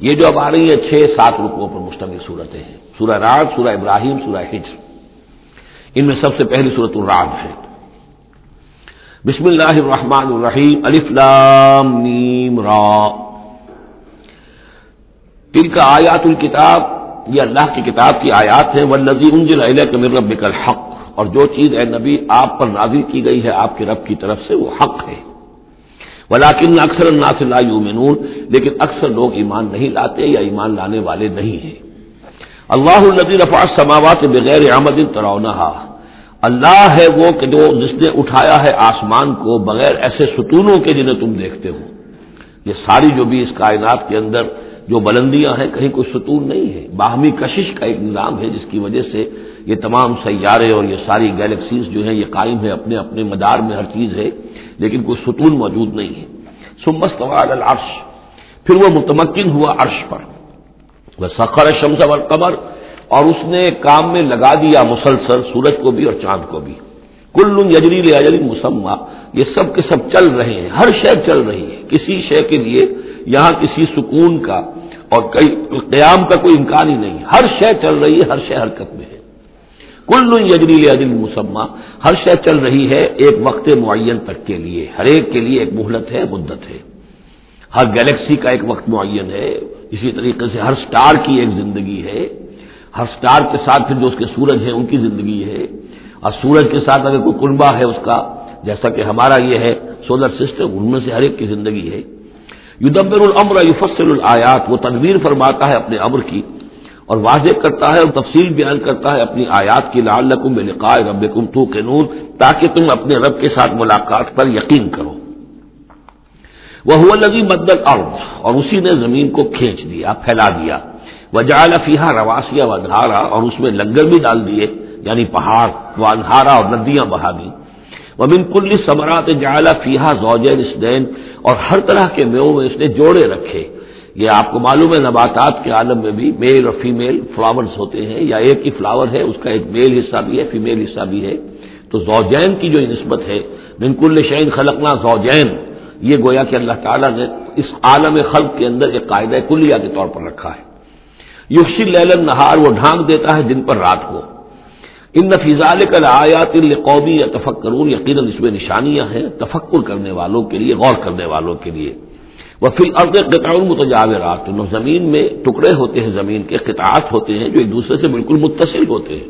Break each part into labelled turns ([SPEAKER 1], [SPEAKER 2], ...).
[SPEAKER 1] یہ جو اب آ رہی ہیں چھ سات رکووں پر مشتمل صورتیں ہیں۔ سورہ راگ سورہ ابراہیم، سورہ ہجر ان میں سب سے پہلی صورت الراگ ہے۔ بسم اللہ الرحمن الرحیم، الف لام میم را۔ تل کا آیات الکتاب، یہ اللہ کی کتاب کی آیات ہیں۔ ولزی انجل کے مرب الحق۔ اور جو چیز اے نبی آپ پر نازل کی گئی ہے آپ کے رب کی طرف سے وہ حق ہے۔ ولاکن اکثر الناس لا یؤمنون، لیکن اکثر لوگ ایمان نہیں لاتے یا ایمان لانے والے نہیں ہیں۔ اللہ النبی رفع السماوات بغیر آمد ترونہا۔ اللہ ہے وہ کہ جو جس نے اٹھایا ہے آسمان کو بغیر ایسے ستونوں کے جنہیں تم دیکھتے ہو۔ یہ ساری جو بھی اس کائنات کے اندر جو بلندیاں ہیں، کہیں کوئی ستون نہیں ہے۔ باہمی کشش کا ایک نظام ہے جس کی وجہ سے یہ تمام سیارے اور یہ ساری گیلیکسیز جو ہیں یہ قائم ہے اپنے اپنے مدار میں، ہر چیز ہے، لیکن کوئی ستون موجود نہیں ہے۔ سمس العرش، پھر وہ متمکن ہوا عرش پر۔ وہ سخر شمس اور قمر اور اس نے کام میں لگا دیا مسلسل، سورج کو بھی اور چاند کو بھی۔ کل یجری اجلی مسمہ یہ سب کے سب چل رہے ہیں، ہر شے چل رہی ہے۔ کسی شے کے لیے یہاں کسی سکون کا اور کئی قیام کا کوئی امکان ہی نہیں۔ ہر شے چل رہی ہے، ہر شے حرکت میں ہے۔ کل یجری اجل مسمہ۔ ہر شے چل رہی ہے ایک وقت معین تک کے لیے۔ ہر ایک کے لیے ایک مہلت ہے، مدت ہے۔ ہر گلیکسی کا ایک وقت معین ہے۔ اسی طریقے سے ہر سٹار کی ایک زندگی ہے۔ ہر سٹار کے ساتھ پھر جو اس کے سورج ہیں، ان کی زندگی ہے۔ اور سورج کے ساتھ اگر کوئی کنبا ہے اس کا، جیسا کہ ہمارا یہ ہے سولر سسٹم ان میں سے ہر ایک کی زندگی ہے۔ یدبر العمر یفصل الآیات، وہ تنویر فرماتا ہے اپنے امر کی۔ اور واضح کرتا ہے اور تفصیل بیان کرتا ہے اپنی آیات کی لال لقم لقاء رب کم تو نور تاکہ تم اپنے رب کے ساتھ ملاقات پر یقین کرو۔ وہ ہوا لگی مدل ارض اور اسی نے زمین کو کھینچ دیا، پھیلا دیا۔ وہ جال فیحا رواسیا و انہارا اور اس میں لنگر بھی ڈال دیے یعنی پہاڑ وہ انہارا اور ندیاں بہا دی وہ بن کل سمرات جالا فیحا زوجین اسدین اور ہر طرح کے میو میں اس نے جوڑے رکھے۔ یہ آپ کو معلوم ہے نباتات کے عالم میں بھی میل اور فیمیل فلاورز ہوتے ہیں، یا ایک ہی فلاور ہے، اس کا ایک میل حصہ بھی ہے، فیمیل حصہ بھی ہے۔ تو زوجین کی جو نسبت ہے بالکل شعین خلقنا زوجین، یہ گویا کہ اللہ تعالیٰ نے اس عالم خلق کے اندر ایک قاعدہ کلیہ کے طور پر رکھا ہے۔ یوشی لیلن نہار وہ ڈھانک دیتا ہے دن پر رات کو۔ ان نفیزال کل آیات قومی یا تفکرون یقیناً اس میں نشانیاں ہیں، تفکر کرنے والوں کے لیے، غور کرنے والوں کے لیے۔ وہ فی الارض قطع متجاورات زمین میں ٹکڑے ہوتے ہیں، زمین کے قطعات ہوتے ہیں جو ایک دوسرے سے بالکل متصل ہوتے ہیں۔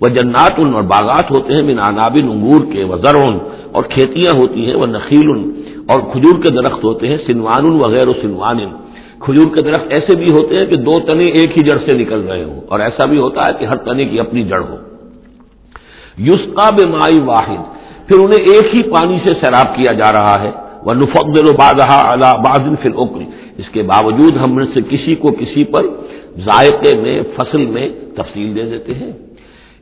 [SPEAKER 1] وہ جنات ان اور باغات ہوتے ہیں، من عنابن انگور کے وہ زرون اور کھیتیاں ہوتی ہیں وہ نخیل اور کھجور کے درخت ہوتے ہیں سنوان وغیرہ سنوان کھجور کے درخت ایسے بھی ہوتے ہیں کہ دو تنے ایک ہی جڑ سے نکل رہے ہوں، اور ایسا بھی ہوتا ہے کہ ہر تنے کی اپنی جڑ ہو۔ یوسکا بے واحد، پھر انہیں ایک ہی پانی سے سیراب کیا جا رہا ہے۔ وہ نفقل بادن فل اس کے باوجود ہم سے کسی کو کسی پر ذائقے میں، فصل میں تفصیل دے دیتے ہیں۔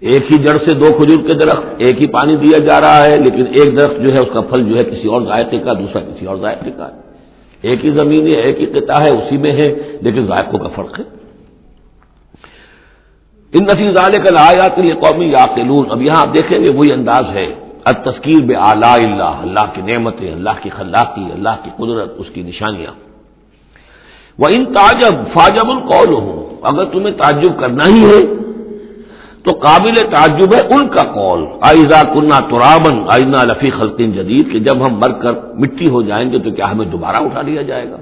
[SPEAKER 1] ایک ہی جڑ سے دو کھجور کے درخت، ایک ہی پانی دیا جا رہا ہے، لیکن ایک درخت جو ہے اس کا پھل جو ہے کسی اور ذائقے کا، دوسرا کسی اور ذائقے کا۔ ایک ہی زمین ہے، ایک ہی قطع ہے، اسی میں ہے، لیکن ذائقوں کا فرق ہے۔ ان نفیز عالے کا آیات یہ قومی یا اب یہاں آپ دیکھیں گے وہی انداز ہے۔ تسکیر بے آلہ اللہ اللہ کی نعمتیں، اللہ کی خلاقی، اللہ کی قدرت، اس کی نشانیاں۔ وہ ان تعجب، فاجب القول ہوں اگر تمہیں تعجب کرنا ہی ہے، تو قابل تعجب ہے ان کا قول۔ آئزہ کنہ ترابن آئینہ لفی خلطین جدید، کہ جب ہم مر کر مٹی ہو جائیں گے، تو کیا ہمیں دوبارہ اٹھا لیا جائے گا؟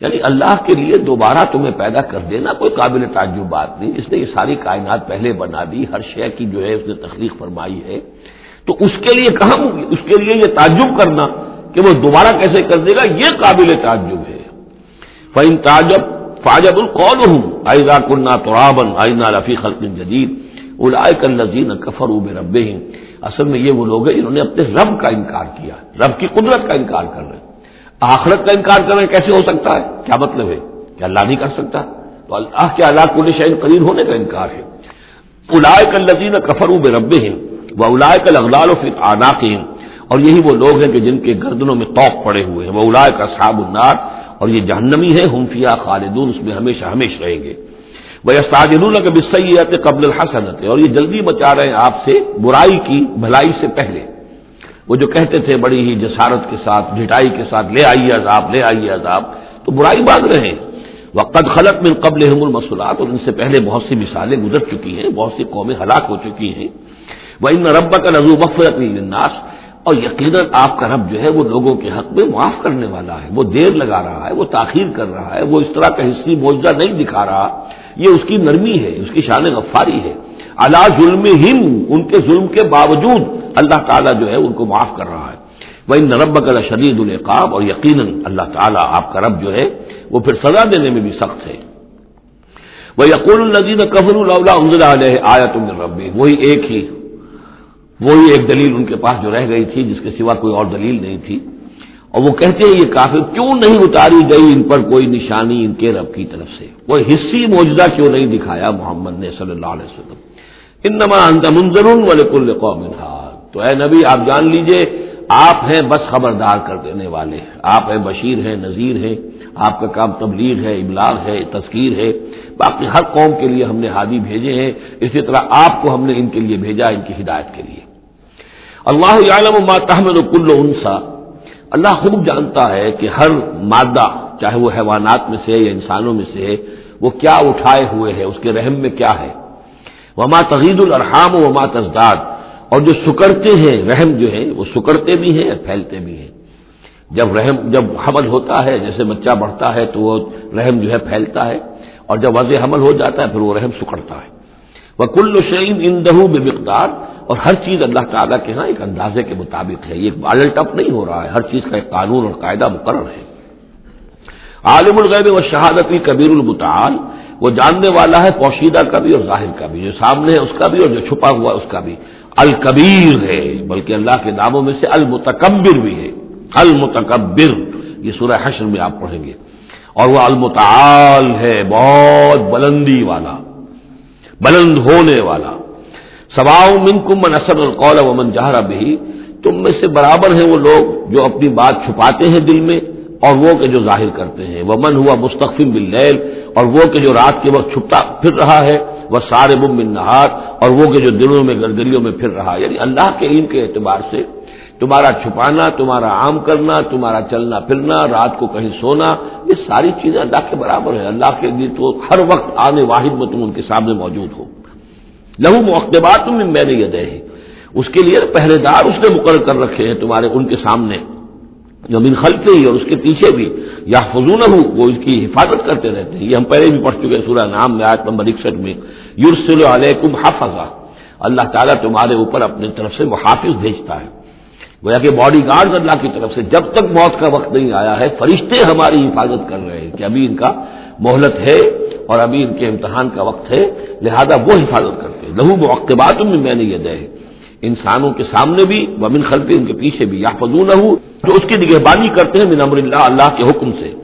[SPEAKER 1] یعنی اللہ کے لیے دوبارہ تمہیں پیدا کر دینا کوئی قابل تعجب بات نہیں۔ اس نے یہ ساری کائنات پہلے بنا دی، ہر شے کی جو ہے اس نے تخلیق فرمائی ہے۔ تو اس کے لیے کہاں اس کے لیے یہ تعجب کرنا کہ وہ دوبارہ کیسے کر دے گا؟ یہ قابل تعجب ہے۔ فعین تعجب فاجب القول ہوں آئزہ کنہ ترابن آئینہ رفیع خلق جدید الائے کل نذین کفر اب رب اصل میں یہ وہ لوگ ہیں جنہوں نے اپنے رب کا انکار کیا، رب کی قدرت کا انکار کر رہے ہیں۔ آخرت کا انکار کر رہے ہیں، کیسے ہو سکتا ہے؟ کیا مطلب ہے؟ کہ اللہ نہیں کر سکتا؟ تو اللہ کے اللہ کل شہین قریب ہونے کا انکار ہے۔ الائے کل نذین کفر اب رب وہ اولائے کا لغلال و اور یہی وہ لوگ ہیں کہ جن کے گردنوں میں توق پڑے ہوئے ہیں۔ وہ اولائے کا صاب النار اور یہ جہنمی ہے ہمفیا خالدون، اس میں ہمیشہ ہمیشہ رہیں گے۔ وہ استاجر کے بسیت قبل الحسنت اور یہ جلدی بچا رہے ہیں آپ سے برائی کی بھلائی سے پہلے۔ وہ جو کہتے تھے بڑی ہی جسارت کے ساتھ ڈٹائی کے ساتھ، لے آئیے عذاب، لے آئیے عذاب، تو برائی باندھ رہے ہیں۔ قد خلط میں قبل المسلات اور ان سے پہلے بہت سی مثالیں گزر چکی ہیں، بہت سی قومیں ہلاک ہو چکی ہیں۔ وہ ان رب کا نظو مغفرت الناس اور یقیناً آپ کا رب جو ہے وہ لوگوں کے حق میں معاف کرنے والا ہے، وہ دیر لگا رہا ہے، وہ تاخیر کر رہا ہے، وہ اس طرح کا حصی معجزہ نہیں دکھا رہا۔ یہ اس کی نرمی ہے، اس کی شان غفاری ہے۔ اللہ ظلم ہم ان کے ظلم کے باوجود اللہ تعالیٰ جو ہے ان کو معاف کر رہا ہے۔ وہ ان رب کا شدید القاب اور یقیناً اللہ تعالیٰ آپ کا رب جو ہے وہ پھر سزا دینے میں بھی سخت ہے۔ وہ یقول الدین قبر اللہ علیہ آیا تم رب وہی ایک ہی۔ وہی ایک دلیل ان کے پاس جو رہ گئی تھی، جس کے سوا کوئی اور دلیل نہیں تھی۔ اور وہ کہتے ہیں، یہ کافر کیوں نہیں اتاری گئی ان پر کوئی نشانی ان کے رب کی طرف سے؟ وہ حصی موجودہ کیوں نہیں دکھایا محمد نے صلی اللہ علیہ وسلم؟ ان نما منظر ولیکل تو اے نبی، آپ جان لیجیے، آپ ہیں بس خبردار کر دینے والے۔ آپ ہیں بشیر ہیں، نذیر ہیں۔ آپ کا کام تبلیغ ہے، ابلاغ ہے، تذکیر ہے۔ باقی ہر قوم کے لیے ہم نے ہادی بھیجے ہیں۔ اسی طرح آپ کو ہم نے ان کے لیے بھیجا، ان کی ہدایت کے لیے۔ اللہ عالم ما تحمل کل انسا۔ اللہ خوب جانتا ہے کہ ہر مادہ، چاہے وہ حیوانات میں سے یا انسانوں میں سے، وہ کیا اٹھائے ہوئے ہے اس کے رحم میں کیا ہے۔ وما تغید الرحام و وما تزداد۔ اور جو سکڑتے ہیں، رحم جو ہے وہ سکڑتے بھی ہیں پھیلتے بھی ہیں۔ جب رحم، جب حمل ہوتا ہے، جیسے بچہ بڑھتا ہے تو وہ رحم جو ہے پھیلتا ہے، اور جب وضع حمل ہو جاتا ہے، پھر وہ رحم سکڑتا ہے۔ وہ کل شعین ان دہو بے مقدار اور ہر چیز اللہ تعالیٰ کے ہاں ایک اندازے کے مطابق ہے، یہ بالل ٹپ نہیں ہو رہا ہے، ہر چیز کا ایک قانون اور قاعدہ مقرر ہے۔ عالم الغیب و شہادت کبیر المتعال، وہ جاننے والا ہے پوشیدہ کا بھی اور ظاہر کا بھی جو سامنے ہے اس کا بھی اور جو چھپا ہوا اس کا بھی۔ الکبیر ہے، بلکہ اللہ کے ناموں میں سے المتکبر بھی ہے۔ المتکبر، یہ سورہ حشر میں آپ پڑھیں گے۔ اور وہ المتعال ہے، بہت بلندی والا، بلند ہونے والا۔ سواؤ من کم من اصل القول و من جہرا بھی تم میں سے برابر ہیں وہ لوگ جو اپنی بات چھپاتے ہیں دل میں، اور وہ کہ جو ظاہر کرتے ہیں۔ وہ من ہوا مستقفم باللیل، اور وہ کہ جو رات کے وقت چھپتا پھر رہا ہے۔ وہ سارے مم نہات اور وہ کہ جو دلوں میں گرگریوں میں پھر رہا یعنی اللہ کے علم کے اعتبار سے تمہارا چھپانا، تمہارا عام کرنا، تمہارا چلنا پھرنا، رات کو کہیں سونا، یہ ساری چیزیں اللہ کے برابر ہیں۔ اللہ کے لیے تو ہر وقت آنے واحد میں تم ان کے سامنے موجود ہو۔ لہو مقتبات میں میں نے یہ دے اس کے لیے پہرے دار اس نے مقرر کر رکھے ہیں تمہارے ان کے سامنے۔ زمین خلتے ہی اور اس کے پیچھے بھی یا فضول ہوں وہ اس کی حفاظت کرتے رہتے ہیں۔ یہ ہم پہلے بھی پڑھ چکے ہیں سورہ نام میں آج نمبر اکسٹھ میں۔ یورسل علیکم حافظہ اللہ تعالیٰ تمہارے اوپر اپنی طرف سے محافظ بھیجتا ہے۔ گویا کہ باڈی گارڈ اللہ کی طرف سے جب تک موت کا وقت نہیں آیا ہے، فرشتے ہماری حفاظت کر رہے ہیں کہ ابھی ان کا مہلت ہے اور ابھی ان کے امتحان کا وقت ہے، لہذا وہ حفاظت کرتے ہیں۔ لہو مقبات میں میں نے یہ دے انسانوں کے سامنے بھی، ومن خلفی، ان کے پیچھے بھی۔ یا فضو نہ جو اس کی نگہبانی کرتے ہیں، من امر اللہ اللہ کے حکم سے۔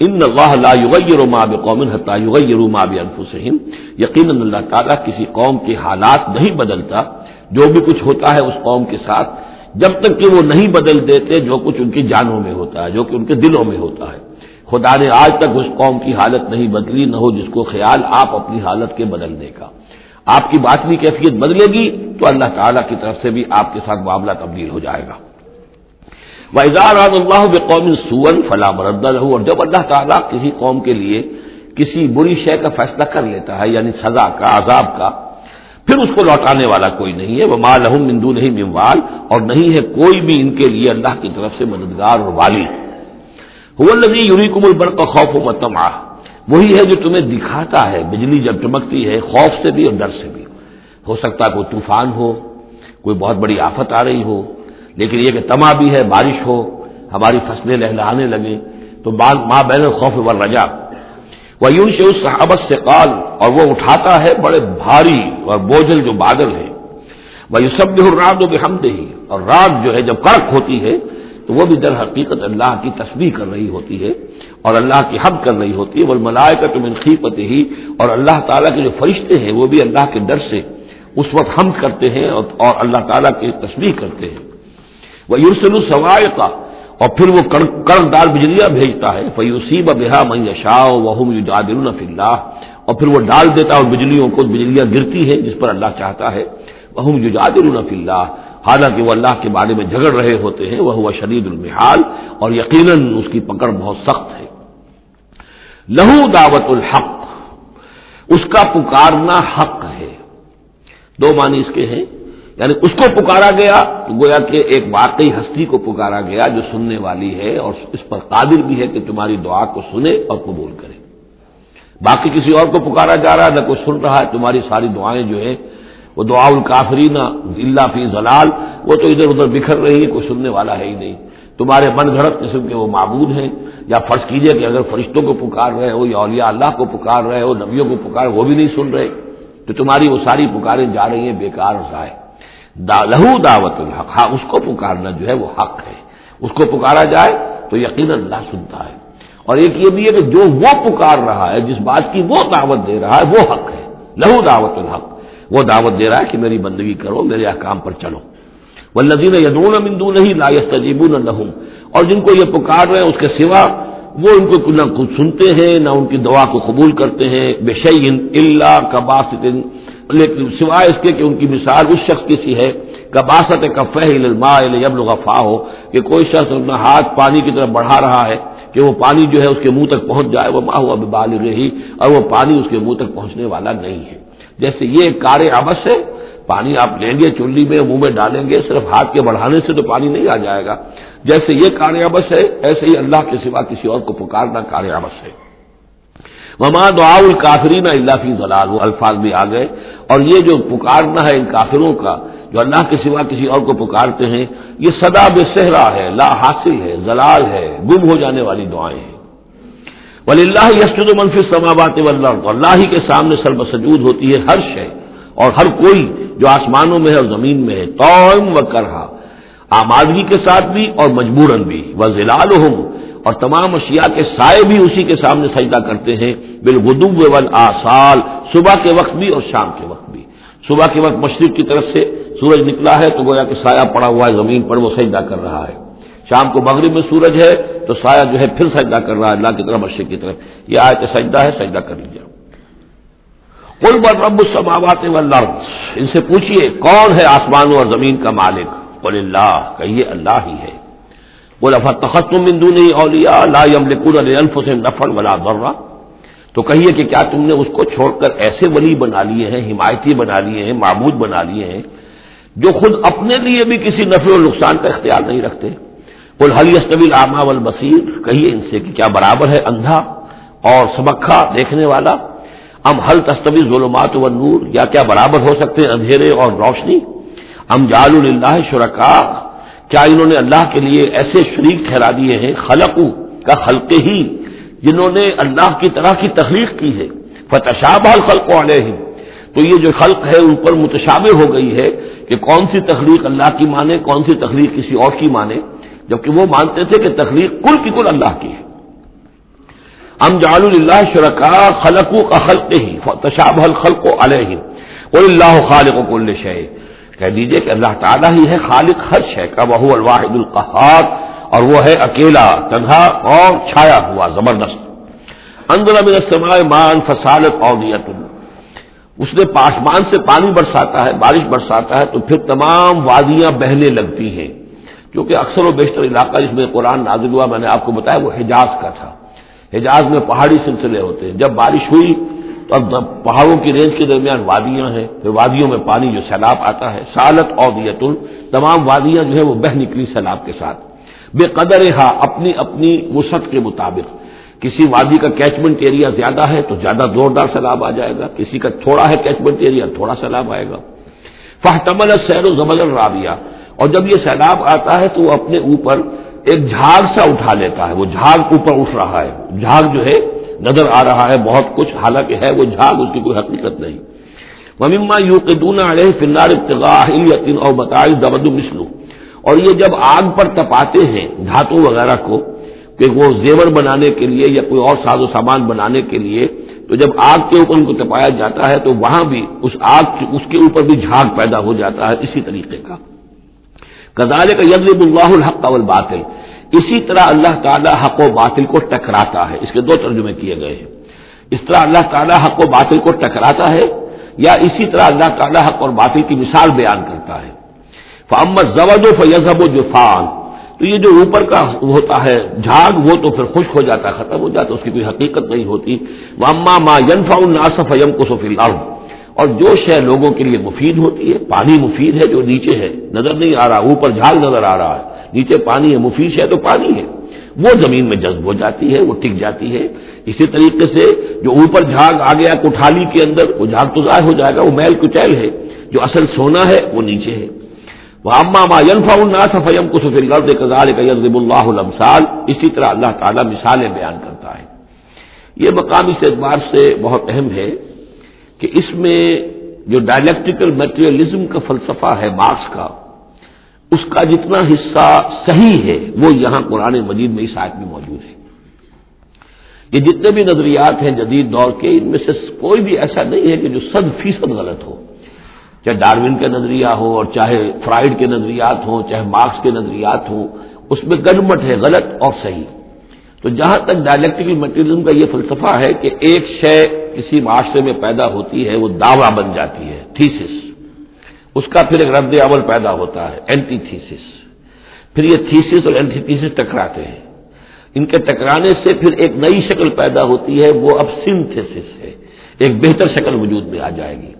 [SPEAKER 1] ان اللہ لا یغیر ما بقوم حتى یغیروا ما بانفسهم یقینا اللہ تعالیٰ کسی قوم کے حالات نہیں بدلتا۔ جو بھی کچھ ہوتا ہے، اس قوم کے ساتھ۔ جب تک کہ وہ نہیں بدل دیتے، جو کچھ ان کی جانوں میں ہوتا ہے، جو کہ ان کے دلوں میں ہوتا ہے۔ خدا نے آج تک اس قوم کی حالت نہیں بدلی، نہ ہو جس کو خیال آپ اپنی حالت کے بدلنے کا۔ آپ کی باطنی کیفیت بدلے گی تو اللہ تعالیٰ کی طرف سے بھی آپ کے ساتھ معاملہ تبدیل ہو جائے گا۔ وہ اظہار اللہ قوم سون فلاں مرد اور جب اللہ تعالیٰ کسی قوم کے لیے کسی بری شے کا فیصلہ کر لیتا ہے یعنی سزا کا، عذاب کا، پھر اس کو لوٹانے والا کوئی نہیں ہے۔ وہ ماں لہم مندو نہیں مموال اور نہیں ہے کوئی بھی ان کے لیے اللہ کی طرف سے مددگار اور والی۔ نبی یوری کم البر کا خوف و متما وہی ہے جو تمہیں دکھاتا ہے، بجلی جب چمکتی ہے، خوف سے بھی اور ڈر سے بھی۔ ہو سکتا ہے کوئی طوفان ہو، کوئی بہت بڑی آفت آ رہی ہو، لیکن یہ کہ تما بھی ہے، بارش ہو، ہماری فصلیں لہلانے لگے تو ماں بین خوف و رجا۔ وہ یوں سے اس صحابت سے قال اور وہ اٹھاتا ہے بڑے بھاری اور بوجھل جو بادل ہے وہ یہ سب بھی رات و ہم دے اور رات جو ہے جب کڑک ہوتی ہے تو وہ بھی در حقیقت اللہ کی تصویر کر رہی ہوتی ہے اور اللہ کی حد کر رہی ہوتی ہے وہ ملائے کا تم انخیپت ہی اور اللہ تعالیٰ کے جو فرشتے ہیں وہ بھی اللہ کے ڈر سے اس وقت حمد کرتے ہیں اور اللہ تعالیٰ کی تصویر کرتے ہیں۔ وہ یورسل السوائے کا اور پھر وہ کڑک دار بجلیاں بھیجتا ہے۔ فیوسیب بحا من شاہ وحم یو اللہ اور پھر وہ ڈال دیتا ہے اور بجلیوں کو بجلیاں گرتی ہیں جس پر اللہ چاہتا ہے۔ وہ یجادل اللہ حالانکہ وہ اللہ کے بارے میں جھگڑ رہے ہوتے ہیں وہ ہوا شدید المحال، اور یقیناً اس کی پکڑ بہت سخت ہے۔ لہو دعوت الحق، اس کا پکارنا حق ہے۔ دو معنی اس کے ہیں۔ یعنی اس کو پکارا گیا تو گویا کہ ایک واقعی ہستی کو پکارا گیا جو سننے والی ہے، اور اس پر قابل بھی ہے کہ تمہاری دعا کو سنے اور قبول کرے۔ باقی کسی اور کو پکارا جا رہا ہے نہ کوئی سن رہا ہے، تمہاری ساری دعائیں جو ہے وہ دعا الکافرین اللہ فی زلال وہ تو ادھر ادھر بکھر رہی ہے کوئی سننے والا ہے ہی نہیں۔ تمہارے من گھڑت قسم کے وہ معبود ہیں۔ یا فرض کیجیے کہ اگر فرشتوں کو پکار رہے ہو، یا اولیاء اللہ کو پکار رہے ہو، نبیوں کو پکار، وہ بھی نہیں سن رہے۔ تو تمہاری وہ ساری پکاریں جا رہی ہیں، بیکار ضائع۔ لہو دعوت الحق۔ ہاں اس کو پکارنا جو ہے وہ حق ہے۔ اس کو پکارا جائے تو یقیناً اللہ سنتا ہے۔ اور ایک یہ بھی ہے کہ جو وہ پکار رہا ہے، جس بات کی وہ دعوت دے رہا ہے، وہ حق ہے۔ لہو دعوت الحق۔ وہ دعوت دے رہا ہے کہ میری بندگی کرو، میرے احکام پر چلو۔ وہ لذین یدون مندو نہیں لایست تجیب الحم اور جن کو یہ پکار رہے ہیں اس کے سوا، وہ ان کو نہ کچھ سنتے ہیں، نہ ان کی دعا کو قبول کرتے ہیں۔ بے شعین اللہ کباس لیکن سوائے اس کے کہ ان کی مثال اس شخص کی سی ہے۔ کباست کفہ یبل غفا ہو کہ کوئی شخص اپنا ہاتھ پانی کی طرف بڑھا رہا ہے کہ وہ پانی جو ہے اس کے منہ تک پہنچ جائے۔ وہ ماں ہوا بال رہی اور وہ پانی اس کے منہ تک پہنچنے والا نہیں ہے۔ جیسے یہ کار ابس ہے، پانی آپ لیں گے چلی میں، منہ میں ڈالیں گے، صرف ہاتھ کے بڑھانے سے تو پانی نہیں آ جائے گا۔ جیسے یہ کار ابس ہے، ایسے ہی اللہ کے سوا کسی اور کو پکارنا کار ابس ہے۔ مما دعا الکافرین اللہ فی ضلال۔ وہ الفاظ بھی آ گئے۔ اور یہ جو پکارنا ہے ان کافروں کا، جو اللہ کے سوا کسی اور کو پکارتے ہیں، یہ سدا بے صحرا ہے، لا حاصل ہے زلال ہے، گم ہو جانے والی دعائیں ہیں۔ ولی اللہ یسجد منفی سماوات والارض، اللہ ہی کے سامنے سر بسجود ہوتی ہے ہر شے، اور ہر کوئی جو آسمانوں میں ہے اور زمین میں ہے توم و کرہا آمادگی کے ساتھ بھی اور مجبوراً بھی وہ زلال اور تمام اشیاء کے سائے بھی اسی کے سامنے سجدہ کرتے ہیں بالغدوب ول آسال صبح کے وقت بھی اور شام کے وقت بھی۔ صبح کے وقت مشرق کی طرف سے سورج نکلا ہے تو گویا کہ سایہ پڑا ہوا ہے، زمین پر وہ سجدہ کر رہا ہے۔ شام کو مغرب میں سورج ہے تو سایہ جو ہے پھر سجدہ کر رہا ہے اللہ کی طرف، مشرق کی طرف۔ یہ آئے سجدہ ہے، سجدہ کر لیجیے کل بر رب السماوات والارض۔ ان سے پوچھیے کون ہے آسمانوں اور زمین کا مالک؟ بول اللہ، کہیے اللہ ہی ہے۔ بولا تختم بندو نہیں اولیا لا الف سے نفر ولا ذرا تو کہیے کہ کیا تم نے اس کو چھوڑ کر ایسے ولی بنا لیے ہیں، حمایتی بنا لیے ہیں، معبود بنا لیے ہیں، جو خود اپنے لیے بھی کسی نفع و نقصان کا اختیار نہیں رکھتے؟ بول حلی استبیل آما والبصیر کہیے ان سے کہ کیا برابر ہے اندھا اور سبکھا دیکھنے والا؟ ام حل تستوی ظلمات و نور یا کیا برابر ہو سکتے ہیں اندھیرے اور روشنی؟ ام جال اللہ شرکا کیا انہوں نے اللہ کے لیے ایسے شریک ٹھہرا دیے ہیں؟ خلق کا خلق ہی، جنہوں نے اللہ کی طرح کی تخلیق کی ہے۔ فتشاب الخلق والے ہی تو یہ جو خلق ہے، ان پر متشابہ ہو گئی ہے کہ کون سی تخلیق اللہ کی مانے، کون سی تخلیق کسی اور کی مانے؟ جبکہ وہ مانتے تھے کہ تخلیق کل کی کل اللہ کی ہے۔ ام جال اللہ شرکا خلق کا خلق ہی تشاب الخلق علیہ اللہ خالق و کل شہ کہہ دیجیے کہ اللہ تعالیٰ ہی ہے خالق ہر شے کا وہ الواحد القحار اور وہ ہے اکیلا، تنہا اور چھایا ہوا، زبردست۔ اندر السماء مان فسالت اور اس نے پاسمان سے پانی برساتا ہے، بارش برساتا ہے، تو پھر تمام وادیاں بہنے لگتی ہیں۔ کیونکہ اکثر و بیشتر علاقہ جس میں قرآن نازل ہوا، میں نے آپ کو بتایا، وہ حجاز کا تھا۔ حجاز میں پہاڑی سلسلے ہوتے ہیں۔ جب بارش ہوئی تو اب پہاڑوں کی رینج کے درمیان وادیاں ہیں، پھر وادیوں میں پانی جو سیلاب آتا ہے، سالت اور تمام وادیاں جو ہے وہ بہ نکلی سیلاب کے ساتھ۔ بے قدر ہا اپنی اپنی وسعت کے مطابق۔ کسی وادی کا کیچمنٹ ایریا زیادہ ہے تو زیادہ زوردار سیلاب آ جائے گا۔ کسی کا تھوڑا ہے کیچمنٹ ایریا تھوڑا سیلاب آئے گا۔ فہتمل سیر و زبل رابیہ اور جب یہ سیلاب آتا ہے تو وہ اپنے اوپر ایک جھاگ سا اٹھا لیتا ہے، وہ جھاگ اوپر اٹھ رہا ہے۔ جھاگ جو ہے، نظر آ رہا ہے بہت کچھ، حالانکہ ہے وہ جھاگ، اس کی کوئی حقیقت نہیں۔ مما یو کے دونا علیہ فنار ابتغاطین اور بتائی دبد مسلو اور یہ جب آگ پر تپاتے ہیں دھاتوں وغیرہ کو، کہ وہ زیور بنانے کے لیے یا کوئی اور ساز و سامان بنانے کے لیے، تو جب آگ کے اوپر ان کو تپایا جاتا ہے تو وہاں بھی اس آگ اس کے اوپر بھی جھاگ پیدا ہو جاتا ہے اسی طریقے کا۔ کزالے کا یزب اللہ الحق اول باطل اسی طرح اللہ تعالیٰ حق و باطل کو ٹکراتا ہے۔ اس کے دو ترجمے کیے گئے ہیں۔ اس طرح اللہ تعالیٰ حق و باطل کو ٹکراتا ہے یا اسی طرح اللہ تعالیٰ حق اور باطل کی مثال بیان کرتا ہے۔ فمت زبد و فیضب و جفان۔ تو یہ جو اوپر کا ہوتا ہے جھاگ، وہ تو پھر خشک ہو جاتا ہے، ختم ہو جاتا ہے، اس کی کوئی حقیقت نہیں ہوتی۔ وہ اما ما ینفا الناسف یم کو سفیل اور جو شے لوگوں کے لیے مفید ہوتی ہے، پانی مفید ہے جو نیچے ہے، نظر نہیں آ رہا، اوپر جھاگ نظر آ رہا ہے، نیچے پانی ہے، مفید ہے تو پانی ہے۔ وہ زمین میں جذب ہو جاتی ہے، وہ ٹک جاتی ہے۔ اسی طریقے سے جو اوپر جھاگ آ گیا کوٹھالی کے اندر، وہ جھاگ تو ضائع ہو جائے گا، وہ میل کچیل ہے۔ جو اصل سونا ہے، وہ نیچے ہے۔ وہ اما ما ینفا الناس فیم کو سفر غرض کزال یزب اللہ المسال اسی طرح اللہ تعالیٰ مثالیں بیان کرتا ہے۔ یہ مقام اس اعتبار سے بہت اہم ہے۔ کہ اس میں جو ڈائلیکٹیکل میٹریلزم کا فلسفہ ہے مارکس کا، اس کا جتنا حصہ صحیح ہے، وہ یہاں قرآن مجید میں اس آیت میں موجود ہے۔ یہ جتنے بھی نظریات ہیں جدید دور کے، ان میں سے کوئی بھی ایسا نہیں ہے کہ جو صد فیصد غلط ہو۔ چاہے ڈاروین کا نظریہ ہو اور چاہے فرائڈ کے نظریات ہوں، چاہے مارکس کے نظریات ہوں، اس میں گڑمٹ ہے، غلط اور صحیح۔ تو جہاں تک ڈائلیکٹیکل مٹیریلزم کا یہ فلسفہ ہے کہ ایک شے کسی معاشرے میں پیدا ہوتی ہے، وہ دعوی بن جاتی ہے تھیسس اس کا پھر ایک رد عمل پیدا ہوتا ہے اینٹی تھیسس پھر یہ تھیسس اور اینٹی تھیسس ٹکراتے ہیں۔ ان کے ٹکرانے سے پھر ایک نئی شکل پیدا ہوتی ہے، وہ اب سنتھس ہے۔ ایک بہتر شکل وجود میں آ جائے گی۔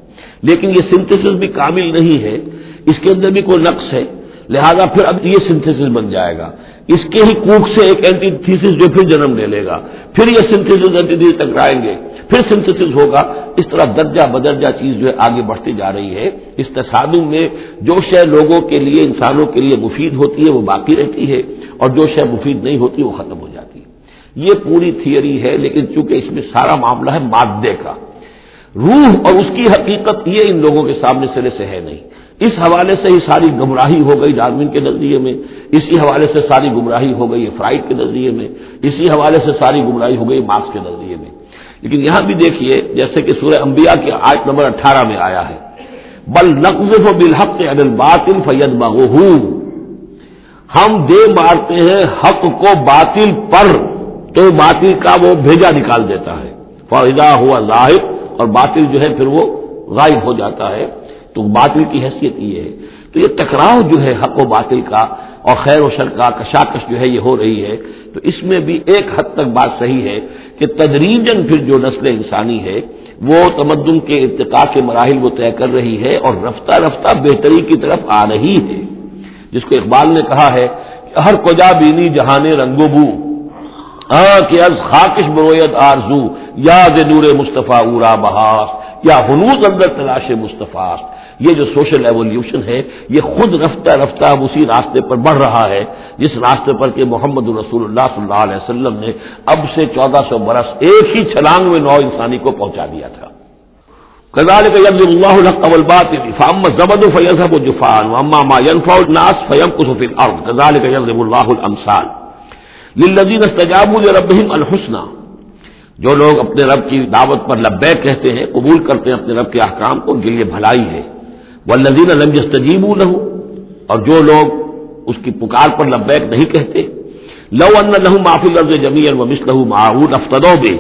[SPEAKER 1] لیکن یہ سنتھس بھی کامل نہیں ہے، اس کے اندر بھی کوئی نقص ہے۔ لہذا پھر اب یہ سنتھس بن جائے گا۔ اس کے ہی کوک سے ایک اینٹی تھیسس جو پھر جنم لے لے گا۔ پھر یہ سنتھس اینٹی تھیس ٹکرائیں گے۔ پھر سنتھس ہوگا۔ اس طرح درجہ بدرجہ چیز جو ہے آگے بڑھتی جا رہی ہے۔ اس تصادم میں جو شے لوگوں کے لیے، انسانوں کے لیے مفید ہوتی ہے، وہ باقی رہتی ہے۔ اور جو شے مفید نہیں ہوتی، وہ ختم ہو جاتی۔ ہے یہ پوری تھیوری ہے، لیکن چونکہ اس میں سارا معاملہ ہے مادے کا۔ روح اور اس کی حقیقت یہ ان لوگوں کے سامنے سرے سے ہے نہیں۔ اس حوالے سے ہی ساری گمراہی ہو گئی ڈارمن کے نظریے میں، اسی حوالے سے ساری گمراہی ہو گئی فرائڈ کے نظریے میں، اسی حوالے سے ساری گمراہی ہو گئی مارکس کے نظریے میں۔ لیکن یہاں بھی دیکھیے، جیسے کہ سورہ انبیاء کی آیت نمبر اٹھارہ میں آیا ہے، بل نقص و بالحق عدل باطل فید ہم دے مارتے ہیں حق کو باطل پر، تو باطل کا وہ بھیجا نکال دیتا ہے۔ فائدہ ہوا ظاہر اور باطل جو ہے پھر وہ غائب ہو جاتا ہے۔ تو باطل کی حیثیت یہ ہے۔ تو یہ ٹکراؤ جو ہے حق و باطل کا اور خیر و شر کا کشاکش جو ہے یہ ہو رہی ہے، تو اس میں بھی ایک حد تک بات صحیح ہے کہ تدریجن پھر جو نسل انسانی ہے، وہ تمدن کے ارتقاء کے مراحل وہ طے کر رہی ہے اور رفتہ رفتہ بہتری کی طرف آ رہی ہے۔ جس کو اقبال نے کہا ہے کہ ہر کجا بینی جہان رنگو بو ہاں کہ از خاکش برویت آرزو یاد نور مصطفیٰ اورا بہاس، یا ہنوز اندر تلاش مصطفیٰ یہ جو سوشل ایولیوشن ہے، یہ خود رفتہ رفتہ اسی راستے پر بڑھ رہا ہے، جس راستے پر کہ محمد رسول اللہ صلی اللہ علیہ وسلم نے اب سے چودہ سو برس ایک ہی چھلانگ میں نو انسانی کو پہنچا دیا تھا۔ کزال کا یب اللہ قبل بات فام زبد و فیضب و جفان اما ینفا الناس فیم کسفل ارد کزال کا یب اللہ الامسال للذین استجابوا لربهم الحسنہ جو لوگ اپنے رب کی دعوت پر لبیک کہتے ہیں، قبول کرتے ہیں اپنے رب کے احکام کو، ان کے لیے بھلائی ہے۔ وہ لذین لم تجیب نہ اور جو لوگ اس کی پکار پر لبیک نہیں کہتے، لو ان لہو معافی لفظ جمی و مس لہو معاون افتدو بے۔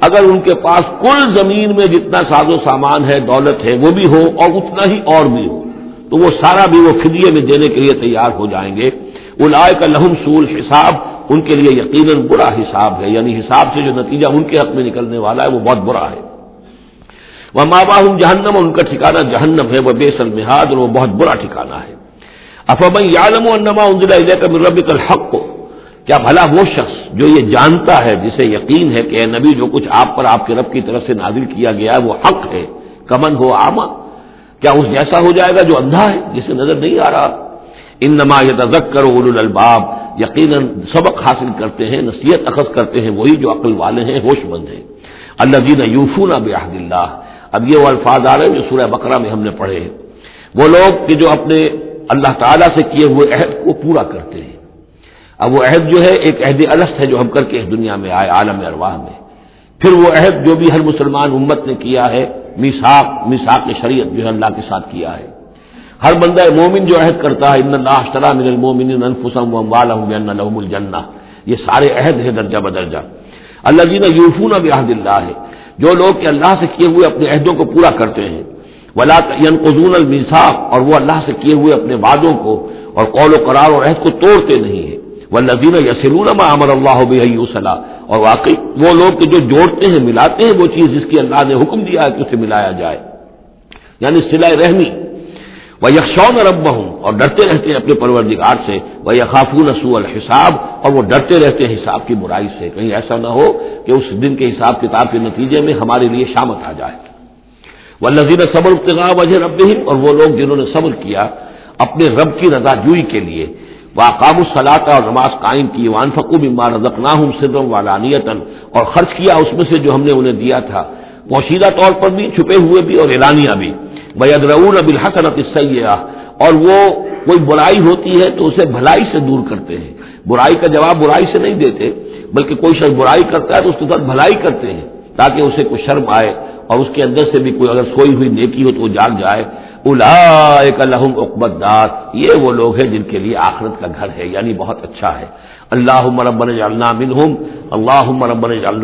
[SPEAKER 1] اگر ان کے پاس کل زمین میں جتنا ساز و سامان ہے، دولت ہے، وہ بھی ہو اور اتنا ہی اور بھی ہو، تو وہ سارا بھی وہ فدیے میں دینے کے لیے تیار ہو جائیں گے۔ الائے کا لہم سول حساب، ان کے لیے یقیناً برا حساب ہے یعنی حساب سے جو نتیجہ ان کے حق میں نکلنے والا ہے، وہ بہت برا ہے۔ وہ ماں باہ جہنم ان کا ٹھکانا جہنم ہے، وہ بے سلمحاد اور وہ بہت برا ٹھکانا ہے۔ افام یالم و انما انزلہ رب الحق؟ کو کیا بھلا وہ شخص جو یہ جانتا ہے، جسے یقین ہے کہ اے نبی جو کچھ آپ پر آپ کے رب کی طرف سے نازل کیا گیا ہے، وہ حق ہے۔ کمن ہو آما کیا اس جیسا ہو جائے گا جو اندھا ہے، جسے نظر نہیں آ رہا؟ ان نما یہ تذکر اول الباب یقیناً سبق حاصل کرتے ہیں، نصیحت اخذ کرتے ہیں، وہی جو عقل والے ہیں، ہوش مند ہیں۔ اللہ دین یوفون بحد اللہ اب یہ وہ الفاظ آ رہے ہیں جو سورہ بقرہ میں ہم نے پڑھے ہیں۔ وہ لوگ کہ جو اپنے اللہ تعالیٰ سے کیے ہوئے عہد کو پورا کرتے ہیں۔ اب وہ عہد جو ہے ایک عہد السط ہے جو ہم کر کے اس دنیا میں آئے، عالم ارواح میں۔ پھر وہ عہد جو بھی ہر مسلمان امت نے کیا ہے میساک میساک شریعت جو ہے اللہ کے ساتھ کیا ہے۔ ہر بندہ مومن جو عہد کرتا ہے، ان اللہ اشترا من المومن انفسم لهم الجنہ یہ سارے عہد ہیں درجہ بدرجہ۔ اللہ جی نے یوفون اب اللہ ہے جو لوگ کہ اللہ سے کیے ہوئے اپنے عہدوں کو پورا کرتے ہیں۔ ولا ینقضون المساق اور وہ اللہ سے کیے ہوئے اپنے وعدوں کو اور قول و قرار اور عہد کو توڑتے نہیں ہیں۔ وہ لذین یسرون امر اللہ صلاح اور واقعی وہ لوگ کہ جو جوڑتے ہیں، ملاتے ہیں وہ چیز جس کی اللہ نے حکم دیا ہے کہ اسے ملایا جائے۔ یعنی سلائے رحمی۔ وہ یکشون رب ہوں اور ڈرتے رہتے ہیں اپنے پروردگار سے وہ یقافون رسو الحساب، اور وہ ڈرتے رہتے ہیں حساب کی برائی سے۔ کہیں ایسا نہ ہو کہ اس دن کے حساب کتاب کے نتیجے میں ہمارے لیے شامت آ جائے۔ وہ لذیذ صبر ابتغا وجہ رب اور وہ لوگ جنہوں نے صبر کیا اپنے رب کی رضا جوئی کے لیے۔ وہ اقام الصلاح اور نماز قائم کی۔ وان فقوب امار نہ ہوں سرم والانیتن اور خرچ کیا اس میں سے جو ہم نے انہیں دیا تھا۔ پوشیدہ طور پر بھی، چھپے ہوئے بھی، اور اعلانیہ بھی۔ بیدرون اب الحسنت سیاح اور وہ کوئی برائی ہوتی ہے تو اسے بھلائی سے دور کرتے ہیں۔ برائی کا جواب برائی سے نہیں دیتے، بلکہ کوئی شخص برائی کرتا ہے تو اس کے ساتھ بھلائی کرتے ہیں تاکہ اسے کوئی شرم آئے اور اس کے اندر سے بھی کوئی اگر سوئی ہوئی نیکی ہو تو وہ جاگ جائے۔ الا لہم اقبت دار یہ وہ لوگ ہیں جن کے لیے آخرت کا گھر ہے یعنی بہت اچھا ہے۔ اللہ مربن جالنا منہم اللہ مربن جالنا